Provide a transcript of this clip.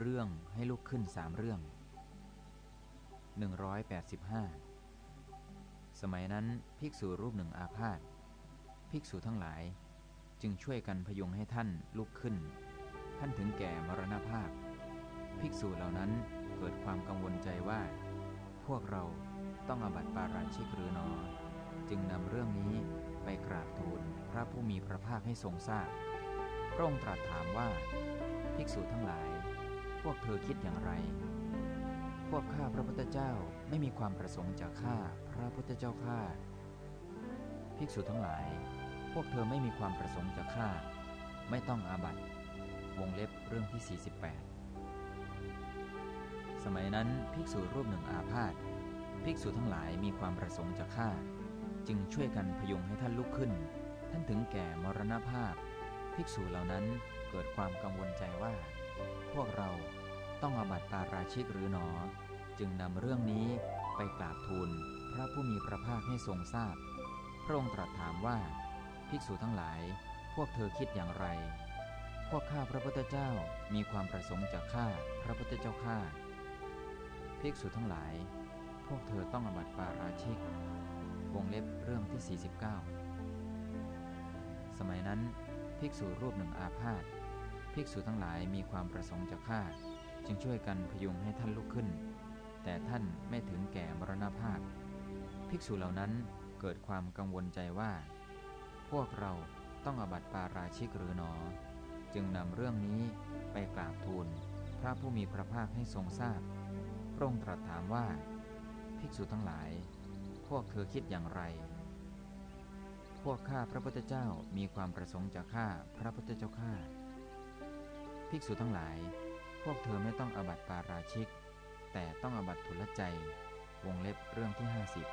เรื่องให้ลุกขึ้นสามเรื่อง 185 สมัยนั้นภิกษุรูปหนึ่งอาพาธภิกษุทั้งหลาย จึงช่วยกันพยุงให้ท่านลุกขึ้น ท่านถึงแก่มรณภาพ ภิกษุเหล่านั้นเกิดความกังวลใจว่า พวกเราต้องอบัติปาราชิกหรือหนอ จึงนำเรื่องนี้ไปกราบทูลพระผู้มีพระภาคให้ทรงทราบพระองค์ตรัสถามว่า ภิกษุทั้งหลาย พวกเธอคิดอย่างไร พวกข้าพระพุทธเจ้าไม่มีความประสงค์จะฆ่าพระพุทธเจ้าข้า ภิกษุทั้งหลาย พวกเธอไม่มีความประสงค์จะฆ่าไม่ต้องอาบัติ วงเล็บเรื่องที่ 48 สมัยนั้นภิกษุรูปหนึ่งอาพาธ ภิกษุทั้งหลายมีความประสงค์จะฆ่าจึงช่วยกันพยุงให้ท่านลุกขึ้น ท่านถึงแก่มรณภาพ ภิกษุเหล่านั้นเกิดความกังวลใจว่า วกเราต้องอบัติปาราชิกหรือหนอ จึงนำเรื่องนี้ไปกราบทูลพระผู้มีพระภาคให้ทรงทราบพระองค์ตรัสถามว่า ภิกษุทั้งหลาย พวกเธอคิดอย่างไร พวกข้าพระพุทธเจ้ามีความประสงค์จะฆ่าพระพุทธเจ้าข้าภิกษุทั้งหลาย พวกเธอต้องอบัติปาราชิก วงเล็บเรื่องที่ 49 สมัยนั้น ภิกษุรูปหนึ่งอาพาธ ภิกษุทั้งหลายมีความประสงค์จะฆ่า จึงช่วยกันพยุงให้ท่านลุกขึ้น แต่ท่านไม่ถึงแก่มรณภาพ ภิกษุเหล่านั้นเกิดความกังวลใจว่า พวกเราต้องอบัติปาราชิกหรือหนอ จึงนำเรื่องนี้ไปกราบทูลพระผู้มีพระภาคให้ทรงทราบ พระองค์ตรัสถามว่า ภิกษุทั้งหลาย พวกเธอคิดอย่างไร พวกข้าพระพุทธเจ้ามีความประสงค์จะฆ่าพระพุทธเจ้าข้า ภิกษุทั้งหลาย พวกเธอไม่ต้องอบัติปาราชิก แต่ต้องอบัติทุลใจ วงเล็บเรื่องที่ 50